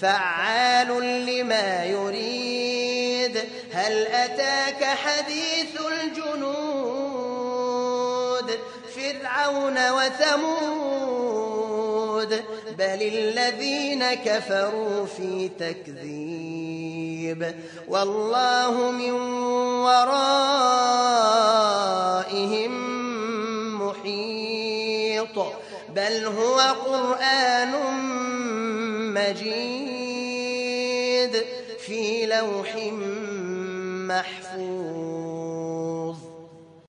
فعال لما يريد. هل أتاك حديث الجنود فرعون وثمود؟ بل الذين كفروا في تكذيب. والله من ورائهم محيط. بل هو قرآن مجيد في لوح محفوظ.